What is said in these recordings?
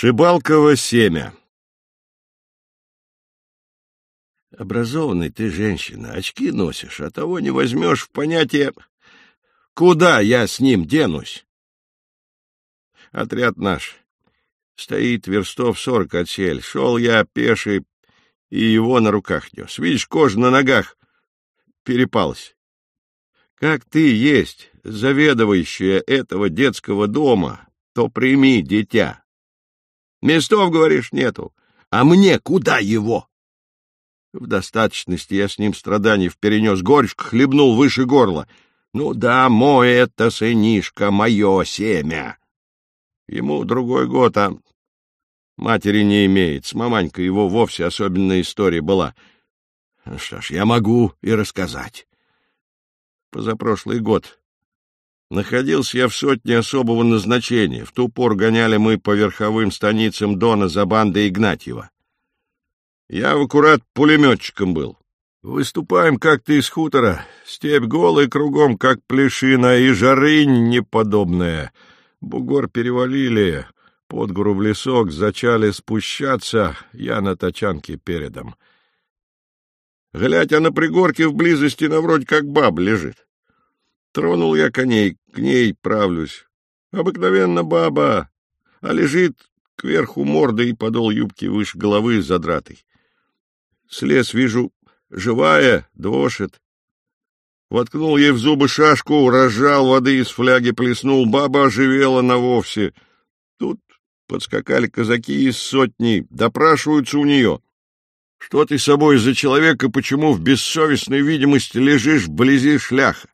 Шибалково семя Образованный ты женщина, очки носишь, а того не возьмешь в понятие, куда я с ним денусь. Отряд наш стоит верстов сорок от сель. Шел я пеший и его на руках нес. Видишь, кожа на ногах перепалась. Как ты есть заведующая этого детского дома, то прими, дитя. Местов, говоришь, нету. А мне куда его? В достаточности я с ним страданий перенес. Горечка хлебнул выше горла. Ну да, мой это сынишка, мое семя. Ему другой год, а матери не имеет. С маманькой его вовсе особенная история была. Ну что ж, я могу и рассказать. Позапрошлый год Находился я в сотне особого назначения. В ту пору гоняли мы по верховым станицам Дона за бандой Игнатьева. Я в аккурат пулеметчиком был. Выступаем как-то из хутора, степь голая кругом, как плешина, и жарынь неподобная. Бугор перевалили, под гору в лесок, зачали спущаться, я на тачанке передом. Глядь, а на пригорке в близости на вроде как баб лежит. Тронул я коней, к ней правлюсь. Обыкновенно баба, а лежит кверху мордой и подол юбки выше головы задратой. Слез, вижу, живая, двошит. Воткнул ей в зубы шашку, разжал воды из фляги, плеснул, баба оживела на вовсе. Тут подскакали казаки из сотни, допрашиваются у нее. Что ты собой за человека, почему в бессовестной видимости лежишь вблизи шляха?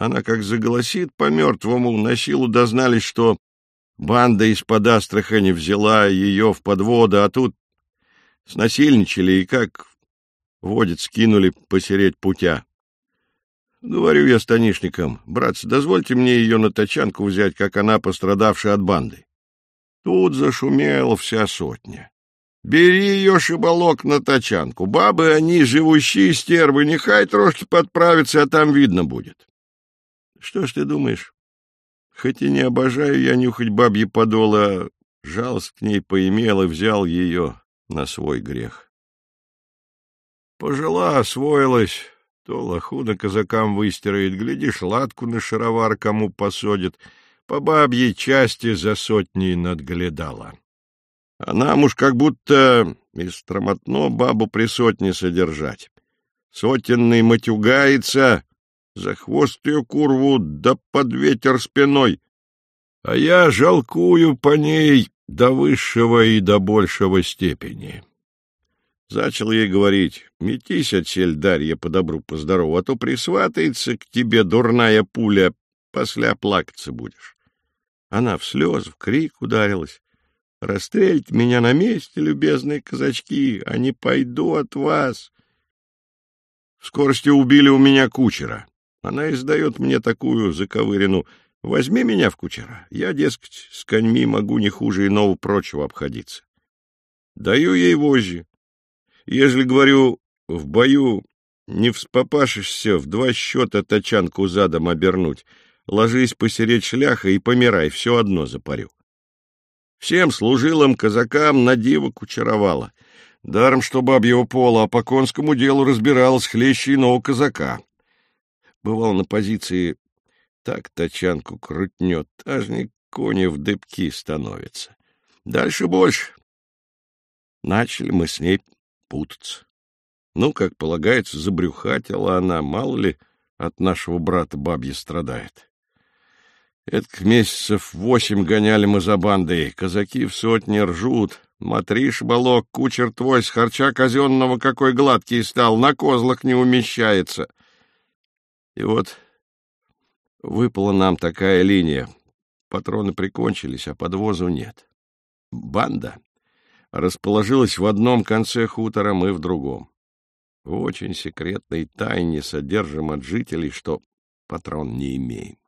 Она как заголосит по-мертвому, на силу дознались, что банда из-под Астрахани взяла ее в подводы, а тут снасильничали и как водит скинули посереть путя. Говорю я станишникам, братцы, дозвольте мне ее на тачанку взять, как она пострадавшая от банды. Тут зашумела вся сотня. Бери ее, шибалок, на тачанку. Бабы они, живущие стервы, нехай трошки подправятся, а там видно будет. Что ж ты думаешь? Хоть и не обожаю я нюхать бабьи подолы, а жалость к ней поимел и взял ее на свой грех. Пожила, освоилась, то лоху на казакам выстирает, глядишь, латку на шаровар кому посадит, по бабьей части за сотней надглядала. А нам уж как будто из тромотно бабу при сотне содержать. Сотенный матюгается, за хвост ее курву, да под ветер спиной. А я жалкую по ней до высшего и до большего степени. Зачал ей говорить, метись отсель, Дарья, по добру, по здорову, а то присватается к тебе дурная пуля, после плакаться будешь. Она в слез, в крик ударилась. Расстрельте меня на месте, любезные казачки, а не пойду от вас. В скорости убили у меня кучера. Она издает мне такую заковырину. Возьми меня в кучера. Я, дескать, с коньми могу не хуже иного прочего обходиться. Даю ей вожжи. Ежели, говорю, в бою не вспопашешься в два счета тачанку задом обернуть, ложись посереть шляха и помирай, все одно запарю. Всем служилым казакам на диво кучеровала. Даром, что бабьего пола, а по конскому делу разбиралась хлеще иного казака бывал на позиции, так тачанку крутнет, аж не кони в дыбки становятся. Дальше больше. Начали мы с ней путаться. Ну, как полагается, забрюхатила она, мало ли, от нашего брата бабья страдает. Эдак месяцев восемь гоняли мы за бандой, казаки в сотне ржут. Матриш, балок, кучер твой с харча казенного какой гладкий стал, на козлах не умещается. И вот выпала нам такая линия. Патроны прикончились, а подвозу нет. Банда расположилась в одном конце хутора, мы в другом. В очень секретной тайне содержим от жителей, что патрон не имеем.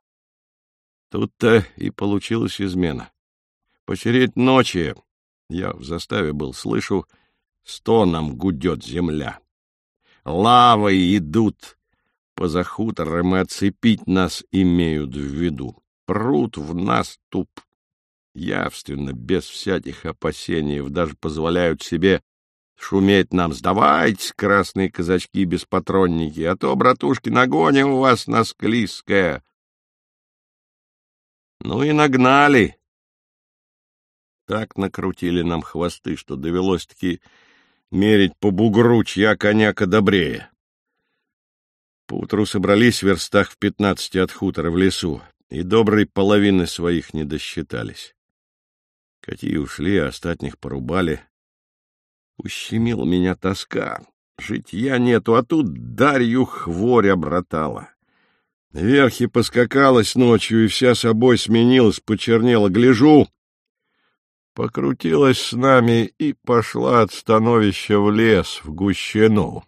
Тут-то и получилась измена. Посереть ночи, я в заставе был, слышу, стоном гудет земля. Лавой идут поза хутором и оцепить нас имеют в виду. Прут в нас туп. явственно, без всяких опасений, даже позволяют себе шуметь нам. Сдавайтесь, красные казачки-беспатронники, а то, братушки, нагоним вас на склизкое. Ну и нагнали. Так накрутили нам хвосты, что довелось-таки мерить по бугру, чья коняка добрее. Поутру собрались в верстах в пятнадцати от хутора в лесу, и доброй половины своих не досчитались. Какие ушли, а остатних порубали. Ущемила меня тоска. Житья нету, а тут Дарью хворь обратала. Верхи поскакалась ночью, и вся собой сменилась, почернела. Гляжу, покрутилась с нами и пошла от становища в лес, в гущену.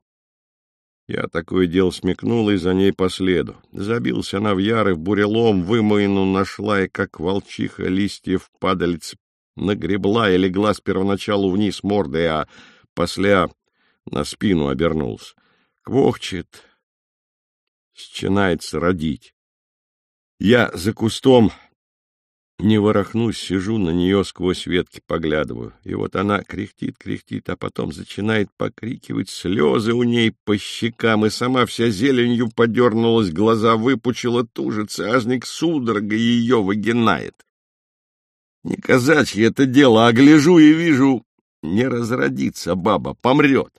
Я такое дело смекнул и за ней по следу. Забился она в яры, в бурелом, вымоину нашла, и как волчиха листьев падалиц нагребла и легла с первоначалу вниз мордой, а после на спину обернулся. Квохчет, начинается родить. Я за кустом не ворохнусь, сижу на нее сквозь ветки поглядываю. И вот она кряхтит, кряхтит, а потом начинает покрикивать. Слезы у ней по щекам, и сама вся зеленью подернулась, глаза выпучила, тужится, ажник судорога ее выгинает. Не казачье это дело, а гляжу и вижу, не разродится баба, помрет.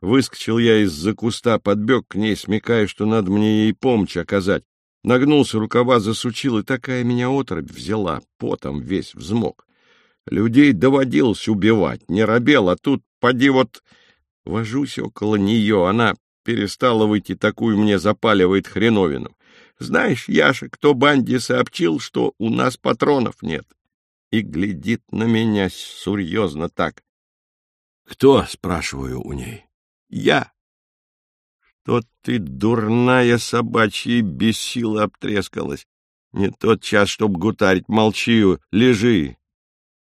Выскочил я из-за куста, подбег к ней, смекая, что надо мне ей помощь оказать. Нагнулся, рукава засучил, и такая меня отрубь взяла, потом весь взмок. Людей доводилось убивать, не робел, а тут, поди вот, вожусь около нее, она перестала выйти, такую мне запаливает хреновину. Знаешь, Яша, кто банде сообщил, что у нас патронов нет? И глядит на меня серьезно так. — Кто? — спрашиваю у ней. — Я. То ты, дурная собачья, без силы обтрескалась. Не тот час, чтоб гутарить, молчи, лежи.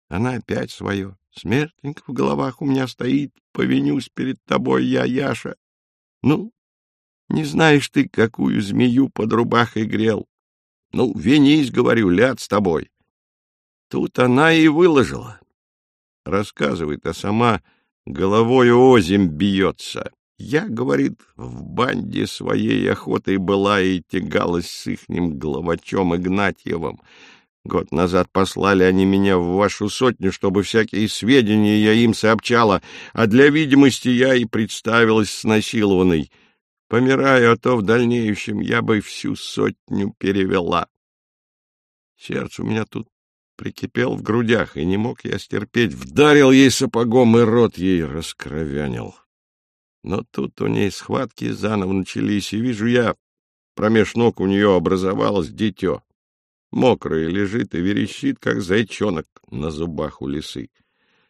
Она опять свое. Смертненько в головах у меня стоит, повинюсь перед тобой я, Яша. Ну, не знаешь ты, какую змею под рубахой грел. Ну, винись, говорю, ляд с тобой. Тут она и выложила. Рассказывает, а сама головою озим бьется. Я, говорит, в банде своей охотой была и тягалась с ихним главачом Игнатьевым. Год назад послали они меня в вашу сотню, чтобы всякие сведения я им сообщала, а для видимости я и представилась снасилованной. Помираю, а то в дальнейшем я бы всю сотню перевела. Сердце у меня тут прикипел в грудях, и не мог я стерпеть. Вдарил ей сапогом, и рот ей раскровянил. Но тут у ней схватки заново начались, и вижу я, промеж ног у нее образовалось дитё. Мокрое лежит и верещит, как зайчонок на зубах у лисы.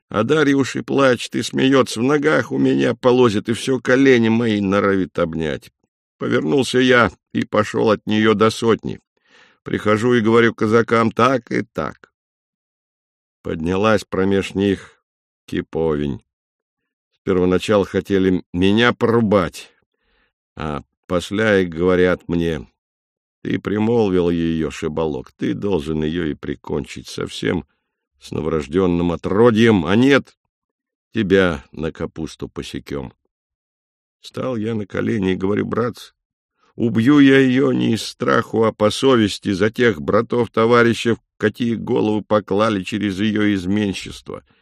А Дарья уж и плачет, и смеется, в ногах у меня полозит, и все колени мои норовит обнять. Повернулся я и пошел от нее до сотни. Прихожу и говорю казакам так и так. Поднялась промеж них киповень первоначал хотели меня порубать, а после говорят мне, ты примолвил ее, шибалок, ты должен ее и прикончить совсем с новорожденным отродьем, а нет, тебя на капусту посекем. Стал я на колени и говорю, братцы, убью я ее не из страху, а по совести за тех братов-товарищев, какие голову поклали через ее изменчество —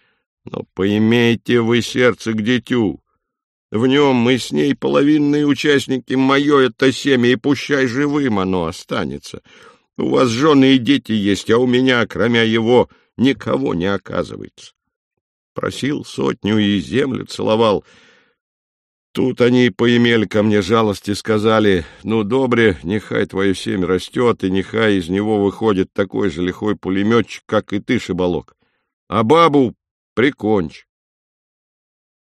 но поимейте вы сердце к дитю. В нем мы с ней половинные участники, мое это семя, и пущай живым оно останется. У вас жены и дети есть, а у меня, кроме его, никого не оказывается. Просил сотню и землю целовал. Тут они поимели ко мне жалости, сказали, ну, добре, нехай твое семя растет, и нехай из него выходит такой же лихой пулеметчик, как и ты, Шибалок. А бабу Прикончь.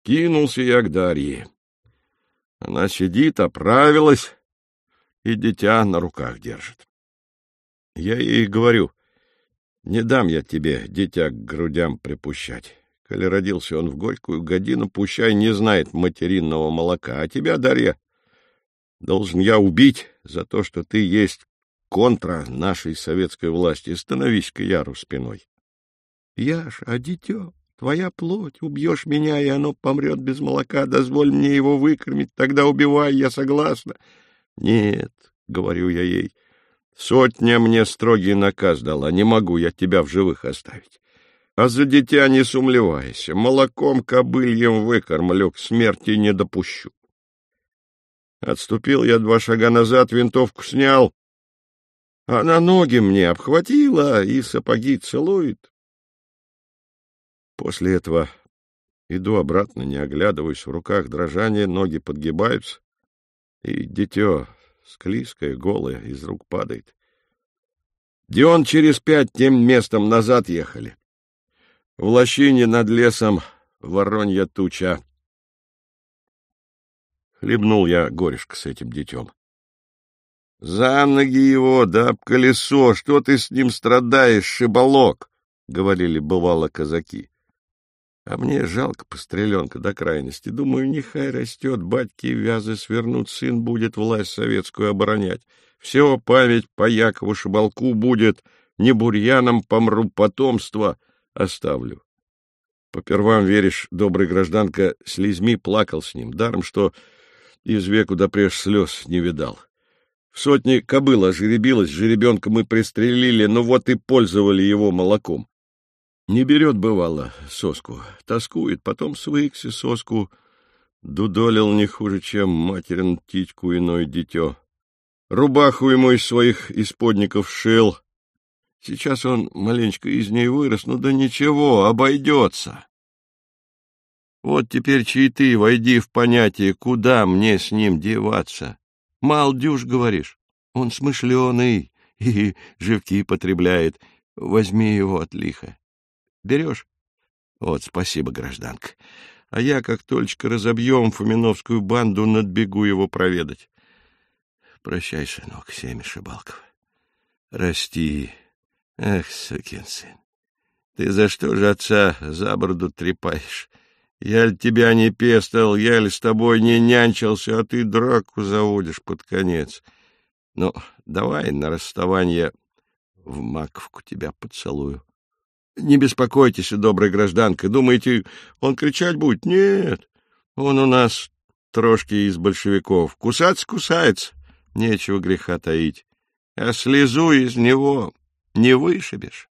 Кинулся я к Дарье. Она сидит, оправилась, и дитя на руках держит. Я ей говорю, не дам я тебе дитя к грудям припущать. Коли родился он в горькую годину, пущай не знает материнного молока. А тебя, Дарья, должен я убить за то, что ты есть контра нашей советской власти. Становись к яру спиной. Яша, а дитё, твоя плоть, убьешь меня, и оно помрет без молока, дозволь мне его выкормить, тогда убивай, я согласна. Нет, — говорю я ей, — сотня мне строгий наказ дала, не могу я тебя в живых оставить. А за дитя не сумлевайся, молоком кобыльем выкормлю, к смерти не допущу. Отступил я два шага назад, винтовку снял, а на ноги мне обхватила и сапоги целует. После этого иду обратно, не оглядываясь, в руках дрожание, ноги подгибаются, и дитё, склизкое, голое, из рук падает. Дион через пять тем местом назад ехали. В лощине над лесом воронья туча. Хлебнул я горешко с этим детем. За ноги его, да об колесо, что ты с ним страдаешь, шибалок? — говорили бывало казаки. А мне жалко постреленка до крайности. Думаю, нехай растет, батьки вязы свернут, сын будет власть советскую оборонять. Все память по Якову Шибалку будет, не бурьяном помру потомство оставлю. Попервам веришь, добрый гражданка, слезьми плакал с ним, даром, что из веку допреж слез не видал. В сотне кобыла жеребилась, жеребенка мы пристрелили, но вот и пользовали его молоком. Не берет, бывало, соску, тоскует, потом свыкся соску, дудолил не хуже, чем материн птичку иной дитё. Рубаху ему из своих исподников шил, Сейчас он маленечко из ней вырос, ну да ничего, обойдется. Вот теперь чьи ты, войди в понятие, куда мне с ним деваться. Мал дюж, говоришь, он смышленый и живки потребляет. Возьми его от лиха. Берешь? Вот, спасибо, гражданка. А я, как только разобьем фоминовскую банду, надбегу его проведать. Прощай, сынок, семя шибалков. Расти, Эх, сукин сын, ты за что же отца за бороду трепаешь? Я ли тебя не пестовал, я ли с тобой не нянчился, а ты драку заводишь под конец. Ну, давай на расставание в маковку тебя поцелую. Не беспокойтесь, добрая гражданка, думаете, он кричать будет? Нет, он у нас трошки из большевиков. Кусаться кусается, нечего греха таить. А слезу из него не вышибешь.